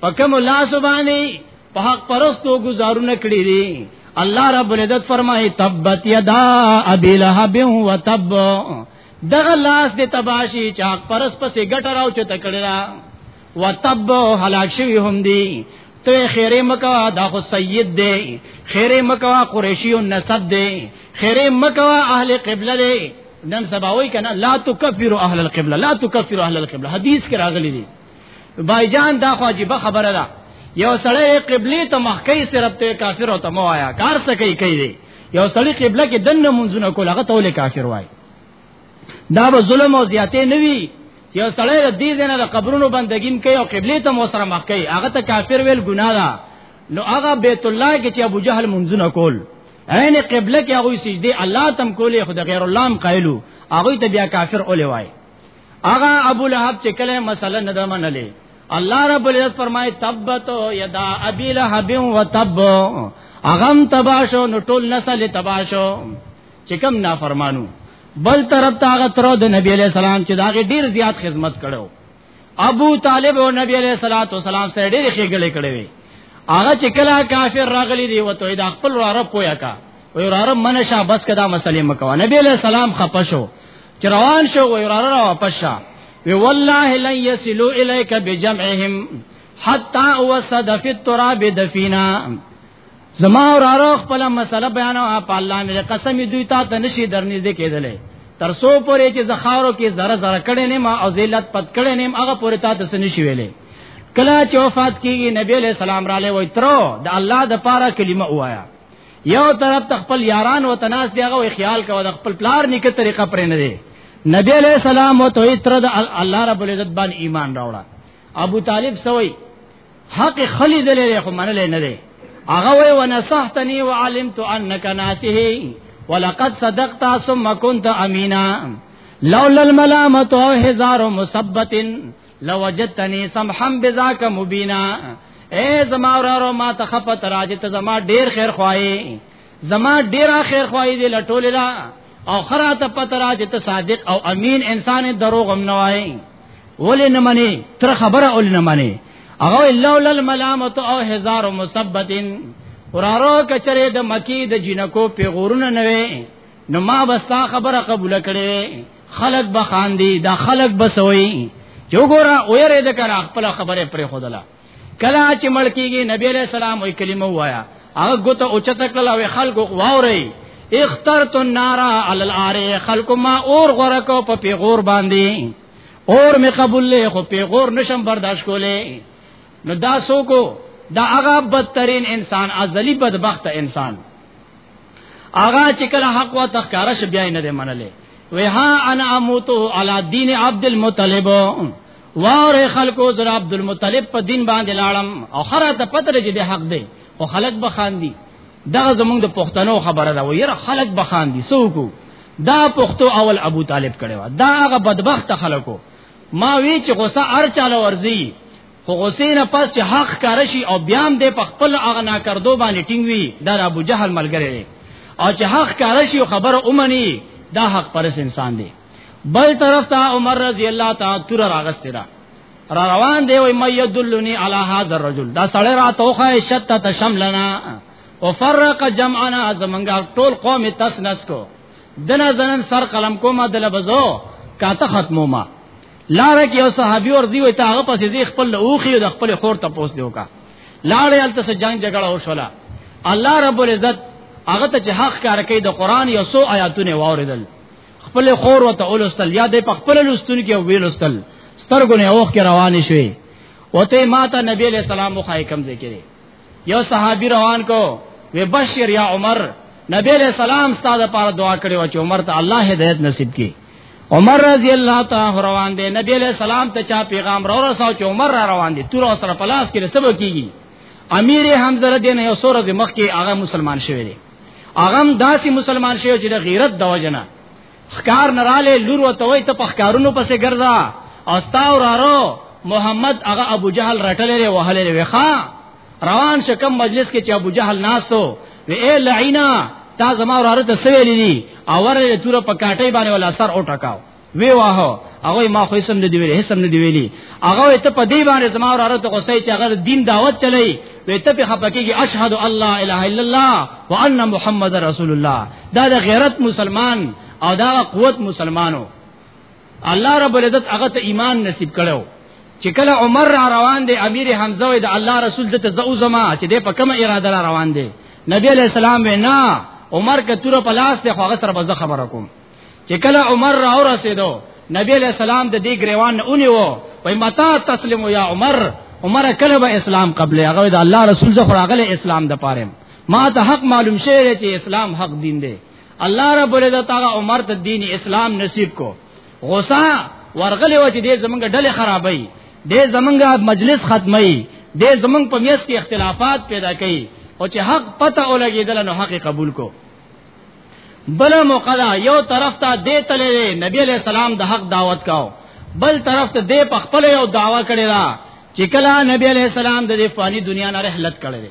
پکم الله سبحانه په حق پرستو گزارونه کړی دي الله رب العزت فرمایي تبت یدا ابي لهب وتب دغه لاس دې تباشي چاک پرس پسې ګټه راو چې تکړه را وتب هلاک شوی هم دي ته خیره مکوا دا خو سید دی خیره مکوا قریشی او نسب دی خیره مکوا اهل قبله دی نن سبا وای کنه لا تکفر اهل القبله لا تکفر اهل القبله حدیث کې راغلی دی بایجان دا خو عجیب خبره ده یو سړی قبله ته مخکې صرف ته کافر او ته مو آیا کار څه کوي کوي یو سړی قبله کې دنه منځونه کول هغه ته کافر وای دا به ظلم او زیاتې نه وی یو سړی د دې دنه د قبرونو بندګین کوي او قبله ته مو سره مخ کوي هغه ته کافر ویل ګناه ده نو هغه بیت الله کې چې ابو جهل منځونه کول عین قبله کې هغه سجده الله تم کولې خدای غیر الله هم قایلو هغه ته بیا کافر اولې وای اغا ابو لهب چې کله مسله نه ده منلې الله رب العزت فرمای تبت یدا ابي لهب وتب اغم تباشو نو ټول نسل تباشو چې کم نافرمانو بل طرف ته هغه تر د نبی علی السلام چې داغه ډیر زیات خدمت کړو ابو طالب او نبی علیہ الصلوۃ والسلام سره ډېر خېګړې کړې وي هغه چې کله کافر راغلي دی وته دا خپل عرب پویا کا وی عرب منشا بس کدا مسلې مکو نبی علیہ السلام خپشو چروان شو ویرار را واپس شا وی والله لن یسلو الیک بجمعهم حتا وسد فی التراب دفینا زما اور ارو خپل مسله بیان او په الله مې قسم دوی تا ته نشي درنږدې کېدلې تر سو پورې چې زخارو کې زره زره کړي نه ما او ذلت پد کړي نه هغه پورې تا ته سن شي ویلې کله چې وفات کیږي نبی له سلام را لې وای ترو د الله د پاره کلمه وایا یو طرف ته خپل یاران او تناس دی هغه خیال کوي د خپل پلار نیکه طریقه پرې نه دی نبی علیہ السلام او ته تر د الله رب العزت باندې ایمان راوړه ابو طالب سوی حق خلی دلې خو منلې نه دی هغه وی ونصحتنی وعلمت انک ناسه ولقد صدقت ثم كنت امينا لولا الملامه هزار مثبت لوجتنی سمحم بذاک مبینا اے زما ورارو ما ته خپت راځي ته زما ډیر خیر خوایي زما ډیر خیر خوایي دې لټول را او خرا ته پت راځي ته صادق او امین انسان دروغ هم نه وایي ولې نه مني تر خبره ول نه مني هغه الا ول ملامت او هزار مثبتین ورارو کچره د مکی د جنکو پیغورونه نه وي نو ما بستا خبره قبول کړي خلق به خاندي دا خلق به سوي جو ګورا ويره د کنه خپل خبره پر خودلا کلا چې ملکیږي نبی علیہ السلام وی کلمه وایا هغه ګوته اوچته کړل او خلق واوري اخترت النار علی العاری خلق ما اور غره کو په پیغور باندې اور می قبول له خو پیغور نشم برداشت کولې نو دا سو کو دا هغه بدترین انسان ازلی بدبخت انسان آغا چې کله حق وا تخکارا ش بیا نه دی منلې وی ها انا اموتو علی دین عبد المطلب واره خلکو زرا عبد المطلب په دین باندې لاړم او خره ته پته لګی دی حق دی او خلک بخاندي دغه زمونږ د پښتنو خبره ده ویره خلک بخاندي سوکو دا پښتو اول ابو طالب کړي وا دا هغه بدبخت خلکو ما وی چې غوسه ار چاله ورزي خو غصې نه پس چې حق کار شي او بیا هم د خپل هغه ناکردو باندې ټینګ وي دا ابو جهل ملګری دی او چې حق کار شي او خبره اومني دا حق پرس انسان دی بل طرف ته عمر رضی الله تعالی تر راغسته دا را روان دی وای مې یدلنی علی هذا الرجل دا سړی را توخه شت تشملنا وفرق جمعنا زمنګ ټول قوم تس نس کو دنا زنن سر قلم کوما دل بزو کاته ختمو ما لاره کې یو صحابي ورځي وي ته هغه پسې ځي خپل لوخي د خپل خور ته پوس دی وکا لاره یل ته جنگ جګړه وشولا الله رب العزت هغه ته چې حق کار کوي د قران یو سو آیاتونه واوریدل خپل خور وته اولستل یا د خپل لستون کې ویلستل سترګو نه اوخ کې روان شوي وته ماته نبی علیہ السلام مخای کم ذکر یو صحابي روان کو وی بشیر یا عمر نبی علیہ السلام ستاسو لپاره دعا کړې و چې عمر ته الله هدایت نصیب کړي عمر رضی الله تعالی روان دی نبی علیہ السلام ته چا پیغام را ورساو چې عمر را روان دی تور سره پلاس کې سبا کیږي امیر حمزه رضی نه یو سور از مخ کې هغه مسلمان شوی دی هغه داسې مسلمان شوی چې د غیرت د وجنه خکار نراله لور وته وای ته په خکارونو پسې ګرځا او ستا ورارو محمد هغه ابو جهل رټلې وهلې وخا روان شکم مجلس کې چې ابو جهل ناستو وی اے لعینا تا زما وراره ته سویل دي او ورله تور په کاټي باندې ولا سر او ټکاو وی واه هغه ما خو سم نه دی ویلي سم نه دی ویلي هغه ته په دې باندې زما وراره ته غوسه چې هغه دین دعوت چلای وی ته په خپکیږي اشهد الله اله الا الله وان محمد رسول الله دا د غیرت مسلمان او دا قوت مسلمانو الله رب العزت هغه ته ایمان نصیب کړو چې کله عمر را روان دی امیر حمزه وي د الله رسول دته زو زما چې د په کومه اراده را روان دی نبی علیہ السلام وینا عمر کتور په لاس ته خو سره به خبر کوم چې کله عمر را ورسېدو نبی علیہ السلام د دې گریوان نه اونې وو وای متا تسلیم یا عمر عمر کله به اسلام قبل هغه د الله رسول زخه راغله اسلام د پاره ما ته حق معلوم شوی چې اسلام حق دین دی الله رب العزت هغه عمر ته دین اسلام نصیب کو غوسه ورغلی و چې دې زمونږ ډلې خرابې دې زمونږ مجلس ختمي دې زمونږ په میس کې اختلافات پیدا کړي او چې حق پته ولګېدل نو حق قبول کو بل موقدا یو طرف ته دې تلې نبی علیہ السلام د حق دعوت کاو بل طرف ته دې په خپل یو داوا کړی را چې کله نبی علیہ السلام د دې فانی دنیا نه رحلت کړی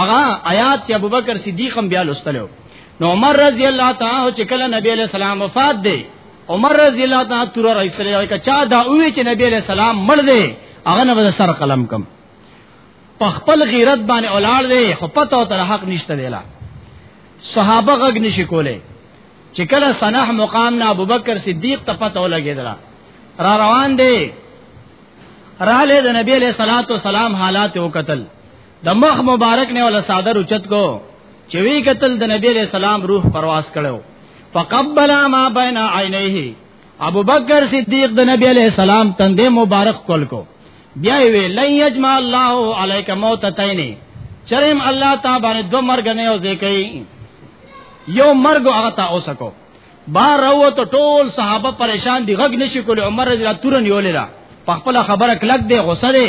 اغا آیات چې ابوبکر صدیق هم بیا لوستلو نو عمر رضی الله تعالی چې کله نبی علیہ السلام وفات دی عمر رضی الله تعالی تر رئیس لري کچا دا وی چې نبی علیہ السلام مړ دی هغه نه سر قلم کم په خپل غیرت باندې اولاد دی خو پته او تر حق نشته دی لا صحابه غږ نشي کولای چې کله صنح مقام نه ابوبکر صدیق ته پته ولګیدل را روان دی را له نبی علیہ الصلوۃ والسلام حالات او قتل د مخ مبارک نه ول صادر اوچت کو چې وی قتل د نبی علیہ السلام روح پرواز کړو فقبل ما بین عینیه ابو بکر صدیق د نبی علیہ السلام تندې مبارک کول کو بیا وی لن یجمع الله علیک موتتین چرم الله تا باندې دو مرګ نه او زکې یو مرګ هغه تا اوسکو بار راو ته ټول صحابه پریشان دي غږ نشي کول عمر رضی الله تورن یولې دا په خپل خبره کلک دی غوسه دی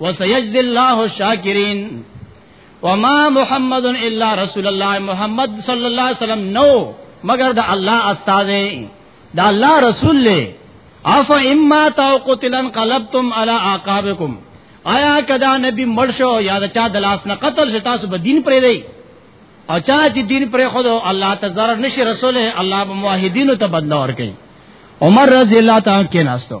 وسيجزي الله الشاكرين وما محمد الا رسول الله محمد صلی الله علیه وسلم نو مگر د الله استاد د الله رسول له اف اما تو قتلن قلبتم على عقابكم آیا کدا نبی مرشو یا د چا د لاس نه قتل شتا سو دین پرې دی او چا چې دین پرې خود الله ته zarar نشي رسول الله موحدین ته بدلا ور کوي عمر رضی الله تعالی کې ناستو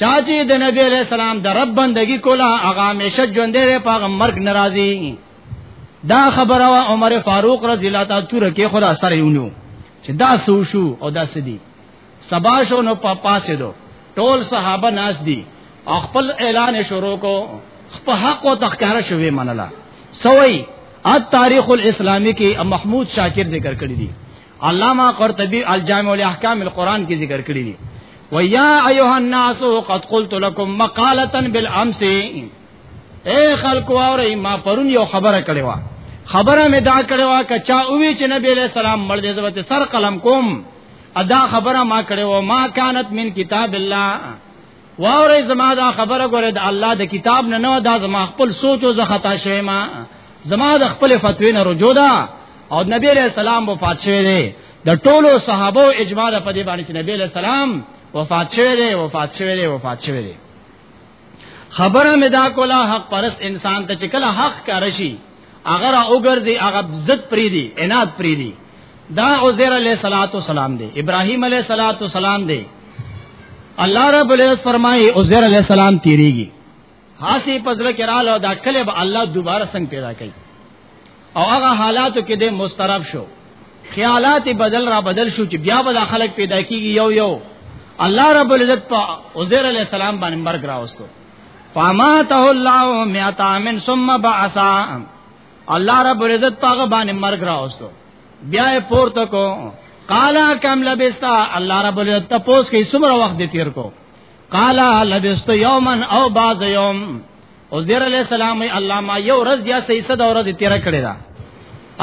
چاچی د نبی علیہ السلام د رب بندگی کولا هغه همیشه ژوند دی په مرګ ناراضي دا خبره وا عمر فاروق رضی الله تعالی تور کې خدا سره یونو چې دا سو شو او دا سدي سبا شو نو په پاسه دو ټول صحابه ناس دي خپل اعلان شروع کو خپل حق او تخکاره شوی منله سوئی ات تاریخ الاسلامی کې محمود شاکر ذکر کړی دی علامہ قرطبی الجامع الاحکام القرآن کی ذکر کړی دی و یا ایها الناس قد قلت لكم مقاله بالامس اے خلق اور ما پرون یو خبره کړی وا خبره می دا کړی وا کچا او وی چې نبی علیہ السلام مړ دې زبته سر قلم کوم ادا خبره ما کړی و ما کانت من کتاب الله واورې زما دا خبره ګوره د الله د کتاب نه نه دا زما خپل سوچ او زه خطا شوم ما زما د خپل فتوی نه رجوع ده او نبی علیہ السلام وفات شوه دی د ټولو صحابه او اجماع په دې باندې چې نبی علیہ السلام وفات شوه دی وفات شوه دی وفات شوه دی خبره مې دا کوله حق پرس انسان ته چې کله حق کار شي هغه را وګرځي هغه ضد پری دی عنایت پری دی دا عزیر علیہ الصلات والسلام دی ابراهیم علیہ الصلات والسلام دی الله رب العزت فرمایي عزیر علیہ السلام تیریږي حاصل پزله کړهلو دا کله به الله دوباره څنګه پیدا کوي او هغه حالاتو کې د مسترب شو خیالات بدل را بدل شو چې بیا به خلک پیدا کیږي یو یو الله رب العزت په عزیر علیہ السلام باندې مرګ راوستو فماته الله مئتا من ثم بعثا الله رب العزت پاغه باندې مرګ راوستو بیا یې پورته کو قالا کم لبستا الله رب العزت تپوس کې څومره وخت دې تیر کو قالا لبست یوما او بعض یوم عزیر علیہ السلام الله ما یو ورځ یا سې صد اور دې تیر کړی دا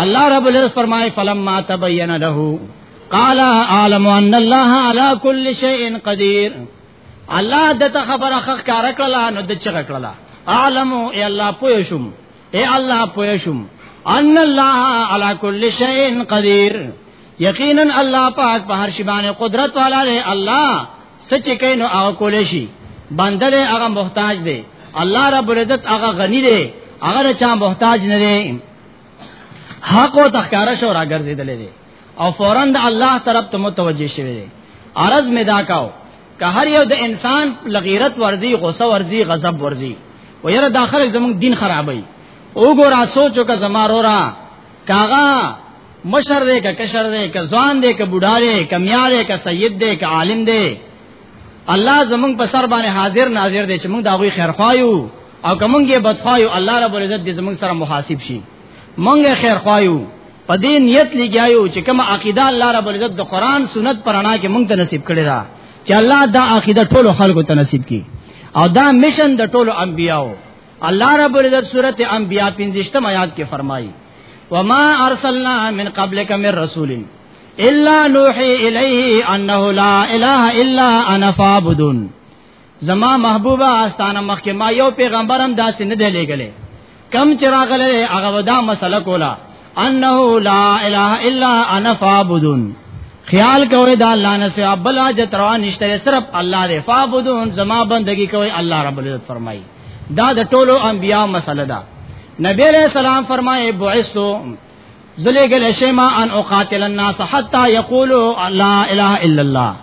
الله رب العزت فرمای فلما تبین له قال اعلم ان الله على كل شيء قدير الله دته خبره خخ کار کړلا نو د چغ کړلا عالم اے الله پوه شوم اے الله پوه شوم ان الله علی کل شیء قدیر یقینا الله پاک په هر شی باندې قدرت والا دی الله سچ کین او کول شي بندل هغه محتاج دی الله رب العزت هغه غنی دی هغه چا محتاج نه دی حق او تخکارش اور اگر زیدلې دی او فورا د الله طرف ته متوجه شوی دی عرض می دا کاو که هر یو د انسان لغیرت ورزی غوسه ورزی غضب ورزی و یره داخله زموږ دین خرابای او ګور سوچو که زمارو را کاغه مشر دې که کشر دې که ځوان دې که بوډا دې که میا دې که سید دې که عالم دې الله زمونږ په سر باندې حاضر ناظر دې چې موږ دا غوي خیر خوایو او کومږي بدخوایو الله رب العزت دې زمونږ سره محاسب شي مونږه خیر خوایو په دې نیت لګیاو چې کوم عقیده الله رب العزت د قران سنت پرانا کې مونږ ته نصیب کړی دا چې الله دا عقیده ټول خلکو ته نصیب کړي او دا مشن د ټولو انبیاو الله رب العزت سورته انبیاء 15 آیات کې فرمایي وما ارسلنا من قبلك من رسول الا نوحي اليه انه لا اله الا انا فاعبدون زما محبوبه استانه مخکې ما یو پیغمبرم داسې نه دی لګلې کم چې راغله هغه ودا مسله کولا انه لا اله الا انا فعبدون خیال کوي دا الله نه سوا بل حاجت روا نشته صرف الله دی فعبدون زما بندگی کوي الله رب العزت فرمایي دا د ټولو انبیا مسله ده نبی علیہ السلام فرمائے بعثتو زله ګل شیما ان اقاتل الناس حتا یقولوا لا اله الا الله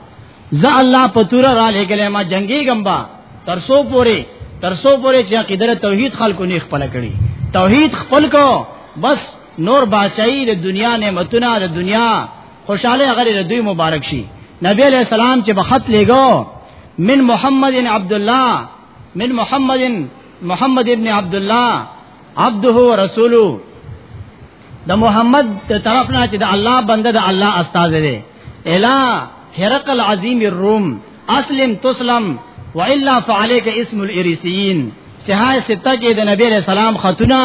ز الله پتور را لګل ما جنگي غمبا ترسو پوری ترسو پوری چې عقیده توحید خلکو نه خپل کړي توحید خپل کو بس نور بچای د دنیا نعمتونه د دنیا خوشاله غره دوی مبارک شي نبی علیہ السلام چې بخط لګو من محمد عبد الله من محمد محمد ابن عبد الله عبده ورسوله د محمد ته طرف نه چې د الله بنده د الله استاد دی الا هرقل عظیم الروم اسلم تسلم والا فعليك اسم الاريسيين سهای سته کې د نبی رسول سلام خاتونه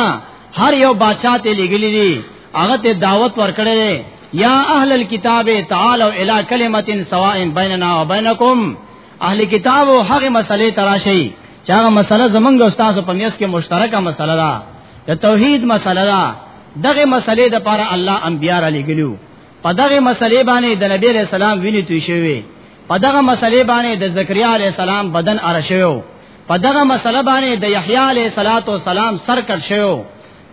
هر یو بادشاہ ته لګلې دي هغه ته دعوت ورکړې یا اهل الكتاب تعالوا الى كلمه سواء بيننا وبينكم اهل کتاب هغه مسلې تراشي چې هغه مسله زمونږ او تاسو په میاس کې مشترکه مسله ده د توحید مسله ده دغه مسلې د پاره الله انبیار علی ګلو په دغه مسلې باندې د نبی علیہ السلام ویني توی شوی په دغه مسلې باندې د زکریا علیہ السلام بدن ارشیو په دغه مسله باندې د یحیی علیہ السلام سر کټ شوی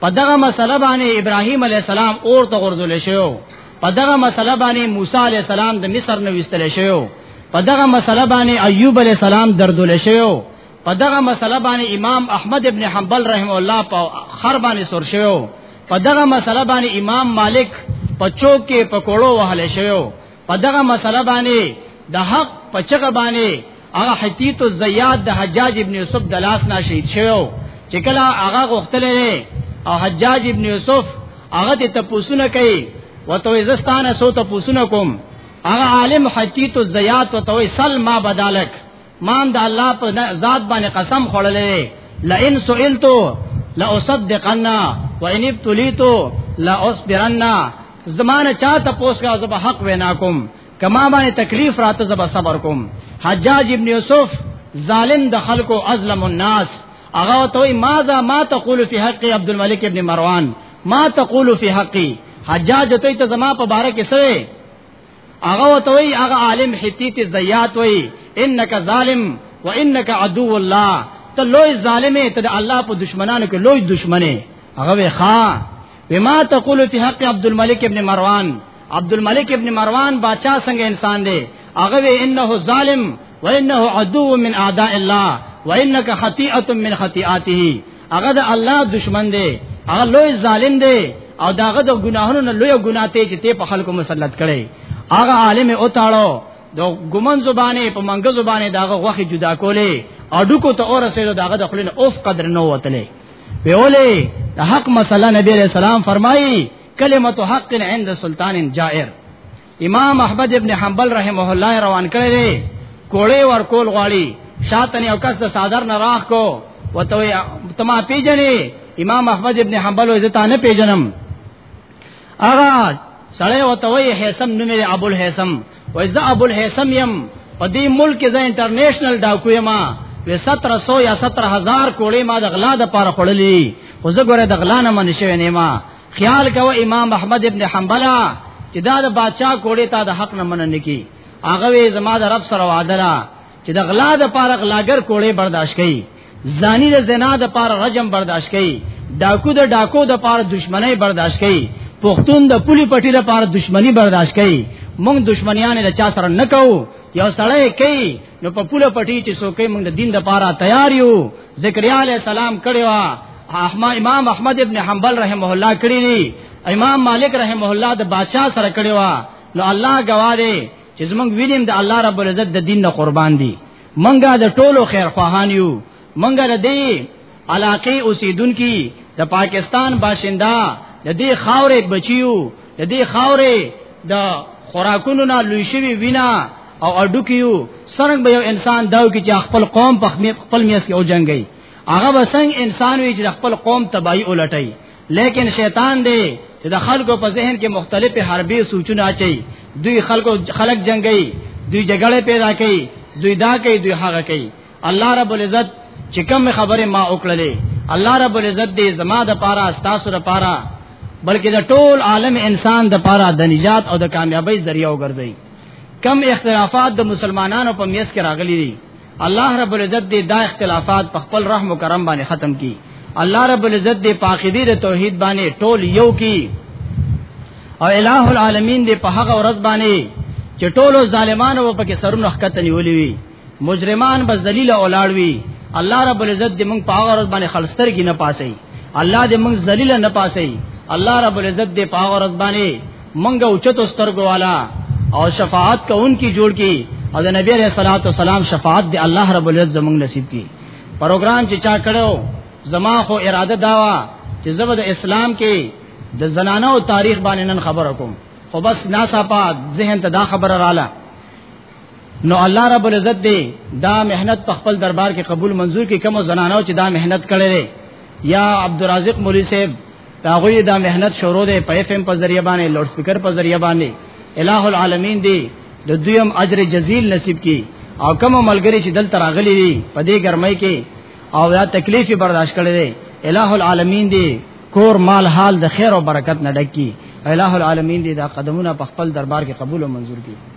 په دغه مسله باندې ابراهيم عليه السلام اور ته غردل شو په دغه مسله باندې موسی عليه السلام د مصر نه وستل شو په دغه مسله باندې ایوب عليه السلام دردل شو په دغه مسله باندې امام احمد ابن حنبل رحم الله په خر باندې سور شو په دغه مسله باندې امام مالک په چوک کې پکوړو وهل شو په دغه مسله باندې د حق په چغه باندې هغه حتیت الزیاد د حجاج ابن یوسف د لاس نه شهید شو چې کله هغه غوښتلې او حجاج ابن یوسف هغه ته تپوسونه کوي وته زستانه سو تپوسونه کوم هغه عالم حتیت الزیاد وته سل ما بدالک مان د الله په ذات باندې قسم خړلې لئن سئلتو لاصدقن وان ابتلیتو لاصبرن زمانه چا ته پوسګه زب حق وینا کوم کما باندې تکلیف راته زب صبر کوم حجاج ابن یوسف ظالم د خلکو ازلم الناس اغه توي ماذا ما تقول في حق عبد الملك ابن مروان ما تقول في حقي حجاج ته ته زما په باره کې سوي هغه وتوي هغه عالم حتیت زیات وای انک ظالم وانک عدو الله ته لوی ظالمه ته د الله په دشمنانو کې لوی دشمنه هغه وی ښا وما تقول فی حق عبد الملک ابن مروان عبد الملک ابن مروان بادشاہ څنګه انسان دی هغه وی انه ظالم وانه عدو من اعداء الله وانک خطیئه من خطیئاته هغه د الله دشمن دی هغه لوی ظالم دی او داغه د ګناهونو نه لوی ګناه ته چې ته په خلکو مسلط کړي هغه عالم او تاړو د ګمن زبانه په منګه زبانه داغه غوخه جدا کولې اډو کو ته اور سره داغه د خلینو اوف قدر نه وتلې ویولې د حق مسله نبی رسول الله فرمایي کلمت حق عند سلطان جائر امام احمد ابن حنبل رحمه الله روان کړی دی کوړې ور کول غواړي شاتنی او کس د صادر نه راخ کو وته تما پیجنې امام احمد ابن حنبل وې ته نه پیجنم اغا سړی وته وې حسم نومې ابو الحسم وې زه ابو الحسم يم په دې ملک کې زه انټرنیشنل ډاکو یم و 1700 یا 17000 کوړې ما د غلا د پاره خړلې خو زه ګوره د غلا نه منشوي نه ما خیال کوه امام احمد ابن حنبل چې دا د بادشاہ کوړې ته د حق نه مننه کی هغه وی زما د رب سره وعده را چې د غلا د پاره غلاګر کوړې برداشت کړي زانی د زنا د پاره رجم برداشت کړي ډاکو د ډاکو د پاره دشمنی برداشت کړي پښتون د پولی پټی د پاره دشمنی برداشت کړي مونږ دشمنیان له چا سره نکو یو سړی کوي نو په پوله پټی چې څوکې موږ د دین د پاره تیار یو زکریا علی السلام کړي وا احمد امام احمد ابن حنبل رحمه الله کړي دي امام مالک رحمه الله د بادشاہ سره کړي وا نو الله گواه دی چې زمونږ وینم د الله رب العزت د دین نه قربان دي منګه د ټولو خیر خواهان یو منګه د دې علاقې اوسیدونکو د پاکستان باشنده د دې خاورې بچیو د دې خاورې د خوراکونو نه لوي شوی وینا او اډو کیو سرنګ به یو انسان داو کی چې خپل قوم په خپل میاس کې او جنگي هغه وسنګ انسان وی چې خپل قوم تباہی ولټي لیکن شیطان دی چې د خلکو په ذهن کې مختلف حربي سوچونه اچي دوی خلکو خلک جنگي دوی جګړه پیدا کوي دوی دا کوي دوی هغه کوي الله رب العزت چې کوم خبره ما وکړلې الله رب العزت دې زما د پاره استاسو د پاره بلکې د ټول عالم انسان د پاره د نجات او د کامیابی ذریعہ وګرځي کم اختلافات د مسلمانانو په میس کې راغلي دي الله رب العزت دې دا اختلافات په خپل رحم او کرم باندې ختم کړي الله رب العزت دې پاخدی د توحید باندې ټول یو کی او الہ العالمین دې په هغه ورځ باندې چې ټولو ظالمانو په کې سرونه حقته نیولې وي مجرمان به ذلیل اولاړ وي الله رب العزت دې موږ په هغه ورځ باندې خلستر کې نه پاسي الله دې موږ ذلیل نه پاسي الله رب العزت دې په هغه ورځ باندې موږ اوچت سترګو والا او شفاعت کوونکی جوړ کی او د نبی رسول الله صلوات والسلام شفاعت دې الله رب العزت زموږ نصیب کی پروګرام چې چا کړو زما خو اراده داوا چې زبر د اسلام کې د زنانو تاریخ باندې نن خبر کوم خو بس ناسا پات ذهن ته دا خبر رااله نو الله رب العزت دې دا مهنت په خپل دربار کې قبول منزور کې کوم زنانو چې دا مهنت کړې ده یا عبدالرازق مولوی صاحب دا غوی دا مهنت شروع ده په اف ام په ذریعہ باندې لوډ سپیکر په ذریعہ باندې الہ العالمین دې د دویم اجر جزیل نصیب کی او کوم ملګری چې دل تراغلی دي په دې ګرمۍ کې او دا تکلیف برداشت کړي دي الہ العالمین دی کور مال حال د خیر او برکت نه ډکی الہ العالمین دی دا قدمونه په خپل دربار کې قبول او منزور کړي